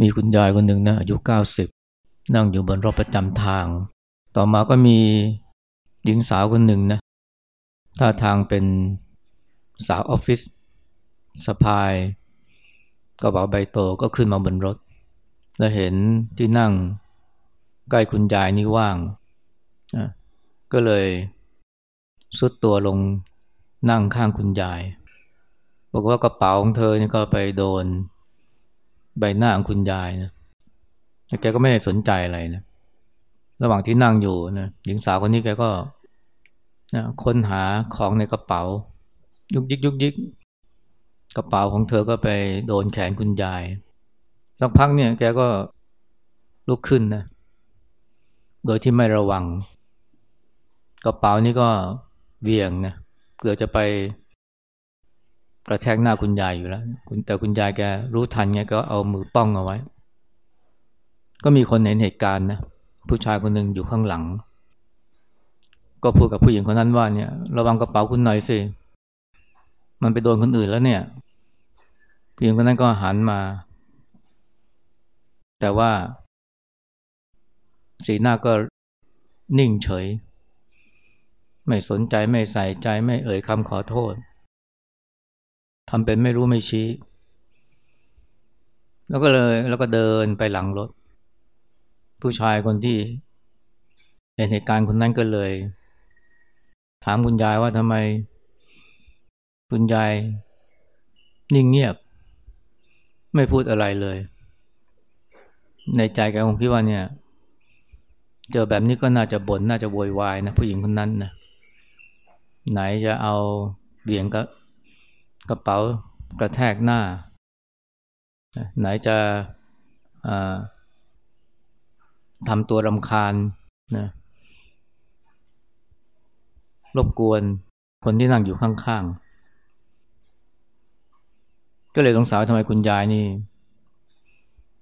มีคุณยายคนหนึ่งนะอายุเก้าสิบนั่งอยู่บนรถประจำทาง ต่อมาก็มีหญิงสาวคนหนึ่งนะท่าทางเป็นสาวออฟฟิศสะพายกระเป๋าใบโตก็ขึ้นมาบนรถ แล้วเห็นที่นั่งใกล้คุณยายนี่ว่างนะก็เลยสุดตัวลงนั่งข้างคุณยาย บอกว่ากระเป๋าของเธอนี่ก็ไปโดน ใบหน้าของคุณยายนะแกก็ไม่ได้สนใจอะไรนะ ระหว่างที่นั่งอยู่นะหญิงสาวคนนี้แกก็นะค้นหาของในกระเป๋า ยุกยิกยุกยิกกระเป๋าของเธอก็ไปโดนแขนคุณยายสักพักเนี่ยแกก็ลุกขึ้นนะ โดยที่ไม่ระวัง กระเป๋านี่ก็เบี่ยงนะเกือบจะไป กระแทกหน้าคุณยายอยู่แล้วแต่คุณยายแกรู้ทันไงก็เอามือป้องเอาไว้ ก็มีคนเห็นเหตุการณ์นะผู้ชายคนหนึ่งอยู่ข้างหลัง ก็พูดกับผู้หญิงคนนั้นว่าเนี่ย ระวังกระเป๋าคุณหน่อยสิมันไปโดนคนอื่นแล้วเนี่ยผู้หญิงคนนั้นก็หันมา แต่ว่า สีหน้าก็นิ่งเฉย ไม่สนใจไม่ใส่ใจไม่เอ่ยคำขอโทษ ทำเป็นไม่รู้ไม่ชี้ แล้วก็เลยแล้วก็เดินไปหลังรถ ผู้ชายคนที่เห็นเหตุการณ์คนนั้นก็เลย ถามคุณยายว่าทำไม คุณยายนิ่งเงียบ ไม่พูดอะไรเลย ในใจแกคงคิดว่าเนี่ย เจอแบบนี้ก็น่าจะบน่นน่าจะโวยวายนะผู้หญิงคนนั้นนะไหนจะเอาเบี่ยงก็ กระเป๋ากระแทกหน้า ไหนจะทำตัวรำคาญนะรบกวนคนที่นั่งอยู่ข้างๆ ก็เลยสงสัยทำไมคุณยายนี่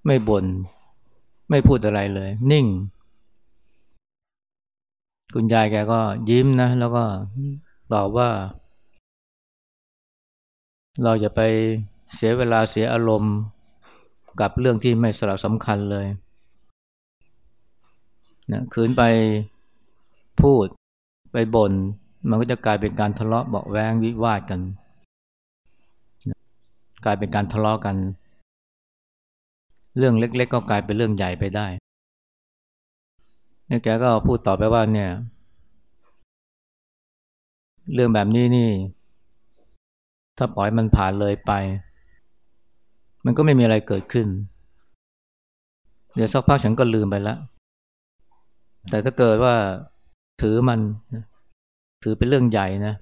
ไม่บน่นไม่พูดอะไรเลย นิ่ง คุณยายแกก็ยิ้มนะ แล้วก็ตอบว่า เราจะไปเสียเวลาเสียอารมณ์กับเรื่องที่ไม่สลักสำคัญเลยนะคืนไปพูดไปบน่นมันก็จะกลายเป็นการทะเลาะเบาแวงวิวาทกันนะกลายเป็นการทะเลาะกัน เรื่องเล็ก ๆ ก็กลายเป็นเรื่องใหญ่ไปได้นี่แกก็พูดต่อไปว่าเนี่ย เรื่องแบบนี้นี่ ถ้าปล่อยมันผ่านเลยไป มันก็ไม่มีอะไรเกิดขึ้น เดี๋ยวสักพักฉันก็ลืมไปแล้ว แต่ถ้าเกิดว่าถือมัน ถือเป็นเรื่องใหญ่นะ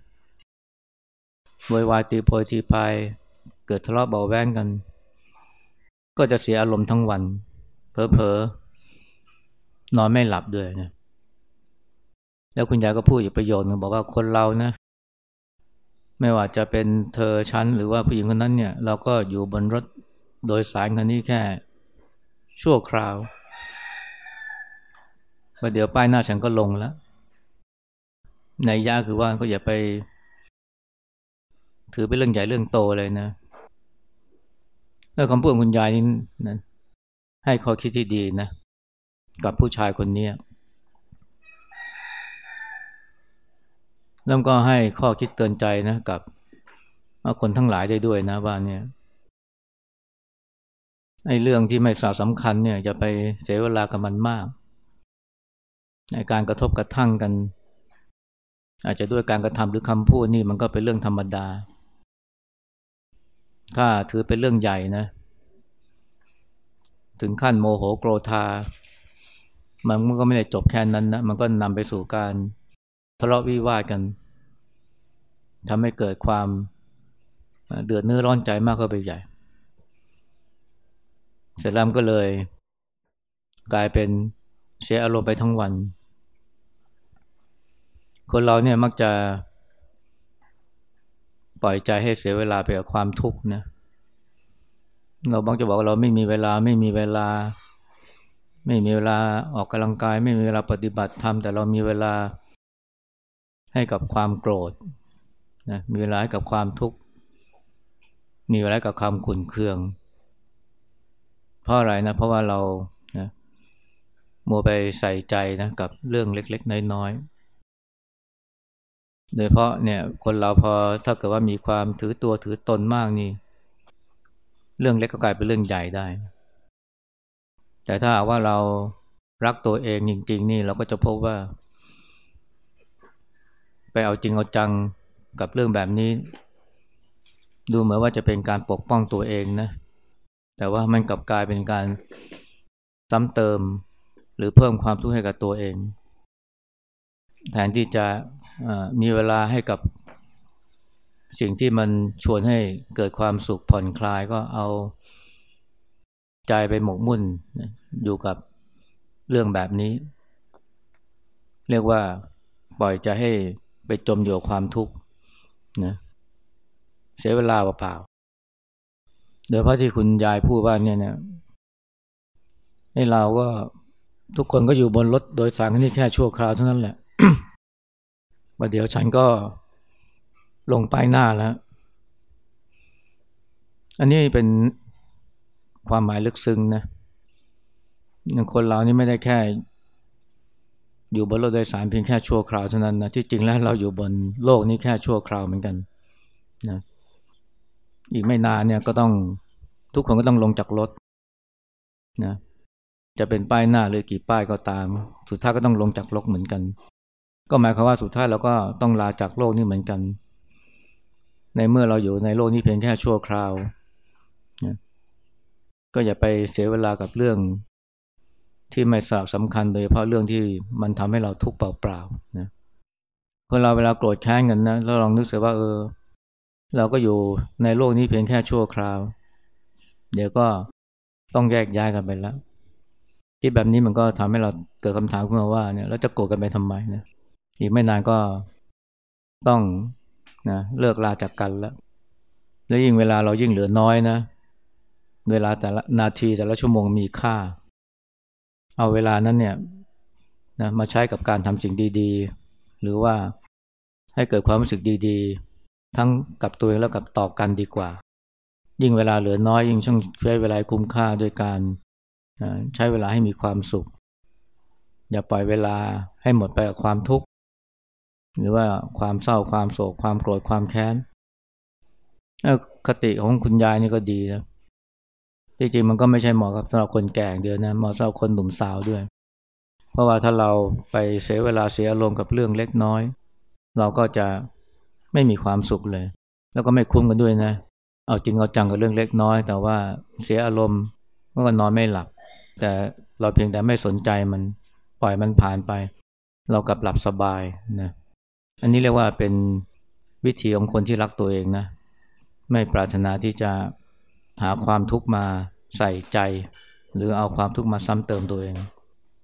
วยวายตีโพยตีพายเกิดทะเลาะเบาแวงกัน ก็จะเสียอารมณ์ทั้งวัน เพอเพอนอนไม่หลับด้วยนะแล้วคุณยายก็พูดอีกประโยชน์นึงบอกว่าคนเรานะ ไม่ว่าจะเป็นเธอฉันหรือว่าผู้หญิงคนนั้นเนี่ยเราก็อยู่บนรถโดยสารคันนี้แค่ ชั่วคราวว่าเดี๋ยวป้ายหน้าฉันก็ลงแล้วในยาคือว่าก็อย่าไป ถือเป็นเรื่องใหญ่เรื่องโตเลยนะแล้วคำพูดของคุณยายนี่นะให้ข้อคิดที่ดีนะ กับผู้ชายคนนี้ แล้วก็ให้ข้อคิดเตือนใจนะกับคนทั้งหลายได้ด้วยนะว่าเนี่ยไอ้เรื่องที่ไม่สาสำคัญเนี่ยจะไปเสียเวลากับมันมากในการกระทบกระทั่งกัน อาจจะด้วยการกระทำหรือคำพูดนี่มันก็เป็นเรื่องธรรมดา ถ้าถือเป็นเรื่องใหญ่นะ ถึงขั้นโมโหโกรธา มันก็ไม่ได้จบแค่นั้นนะ มันก็นำไปสู่การ ทะเลาะวิวาทกันทำให้เกิดความเดือดเนื้อร้อนใจมากเข้าไปใหญ่ เสร็จแล้วก็เลย กลายเป็นเสียอารมณ์ไปทั้งวัน คนเราเนี่ยมักจะ ปล่อยใจให้เสียเวลาไปกับความทุกข์นะเราบางจะบอกว่าเราไม่มีเวลาไม่มีเวลา ไม่มีเวลาออกกำลังกาย ไม่มีเวลาปฏิบัติธรรมแต่เรามีเวลา ให้กับความโกรธนะมีเวลาให้กับความทุกข์ มีเวลากับความขุ่นเคือง เพราะอะไรนะเพราะว่าเรานะมัวไปใส่ใจนะกับเรื่องเล็ก ๆ น้อยๆ โดยเพราะเนี่ยคนเราพอถ้าเกิดว่ามีความถือตัวถือตนมากนี่ เรื่องเล็กก็กลายเป็นเรื่องใหญ่ได้ แต่ถ้าว่าเรารักตัวเองจริง ๆ นี่เราก็จะพบว่า ไปเอาจริงเอาจังกับเรื่องแบบนี้ ดูเหมือนว่าจะเป็นการปกป้องตัวเองนะ แต่ว่ามันกลับกลายเป็นการซ้ำเติม หรือเพิ่มความทุกข์ให้กับตัวเอง แทนที่จะมีเวลาให้กับสิ่งที่มันชวนให้เกิดความสุขผ่อนคลายก็เอาใจไปหมกมุ่นอยู่กับเรื่องแบบนี้ เรียกว่าปล่อยจะให้ ไปจมอยู่กับความทุกข์นะเสียเวลาเปล่าๆโดยเพราะที่คุณยายพูดว่าเนี่ยเนี่ยให้เราก็ทุกคนก็อยู่บนรถโดยสารคันนี้แค่ชั่วคราวเท่านั้นแหละว่าเดี๋ยวฉันก็ลงป้ายหน้าแล้ว อันนี้เป็นความหมายลึกซึ้งนะคนเรานี่ไม่ได้แค่ อยู่บนรถโดยสารเพียงแค่ชั่วคราวเท่านั้นนะที่จริงแล้วเราอยู่บนโลกนี้แค่ชั่วคราวเหมือนกันนะอีกไม่นานเนี่ยก็ต้องทุกคนก็ต้องลงจากรถนะจะเป็นป้ายหน้าหรือกี่ป้ายก็ตาม สุดท้ายก็ต้องลงจากโลกเหมือนกัน ก็หมายความว่าสุดท้ายเราก็ต้องลาจากโลกนี้เหมือนกัน ในเมื่อเราอยู่ในโลกนี้เพียงแค่ชั่วคราวนะก็อย่าไปเสียเวลากับเรื่อง ที่ไม่สลักสำคัญโดยเพราะเรื่องที่มันทำให้เราทุกข์เปล่าๆนะคนเราเวลาโกรธแค้นกันนะเราลองนึกเสียว่าเออ เราก็อยู่ในโลกนี้เพียงแค่ชั่วคราว เดี๋ยวก็ต้องแยกย้ายกันไปแล้วที่แบบนี้มันก็ทำให้เราเกิดคำถามขึ้นมาว่าเนี่ยเราจะโกรธกันไปทำไมนะอีกไม่นานก็ต้องนะเลิกลาจากกันแล้ว แล้วยิ่งเวลาเรายิ่งเหลือน้อยนะ เวลาแต่ละนาทีแต่ละชั่วโมงมีค่า เอาเวลานั้นเนี่ยนะมาใช้กับการทำสิ่งดีๆ หรือว่าให้เกิดความรู้สึกดีๆ ทั้งกับตัวเองแล้วกับต่อกันดีกว่า ยิ่งเวลาเหลือน้อยยิ่งช่างใช้เวลาคุ้มค่าโดยการใช้เวลาให้มีความสุข อย่าปล่อยเวลาให้หมดไปกับความทุกข์หรือว่าความเศร้าความโศกความโกรธความแค้นคติของคุณยายนี่ก็ดีนะ จริงๆมันก็ไม่ใช่เหมาะกับสำหรับคนแก่เดียวนะเหมาะสำหรับคนหนุ่มสาวด้วย เพราะว่าถ้าเราไปเสียเวลาเสียอารมณ์กับเรื่องเล็กน้อย เราก็จะไม่มีความสุขเลย แล้วก็ไม่คุ้มกันด้วยนะ เอาจริงเอาจังกับเรื่องเล็กน้อย แต่ว่าเสียอารมณ์ก็นอนไม่หลับ แต่เราเพียงแต่ไม่สนใจมันปล่อยมันผ่านไป เรากลับหลับสบายนะอันนี้เรียกว่าเป็นวิธีของคนที่รักตัวเองนะ ไม่ปรารถนาที่จะ หาความทุกข์มาใส่ใจ หรือเอาความทุกข์มาซ้ำเติมตัวเอง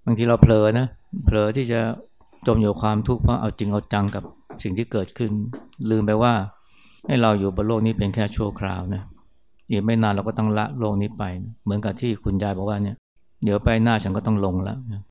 บางทีเราเผลอนะเผลอที่จะจมอยู่ความทุกข์เพราะเอาจริงเอาจังกับสิ่งที่เกิดขึ้น ลืมไปว่าให้เราอยู่บนโลกนี้เป็นแค่ชั่วคราวนะอีกไม่นานเราก็ต้องละโลกนี้ไป เหมือนกับที่คุณยายบอกว่าเนี่ย เดี๋ยวไปหน้าฉันก็ต้องลงแล้ว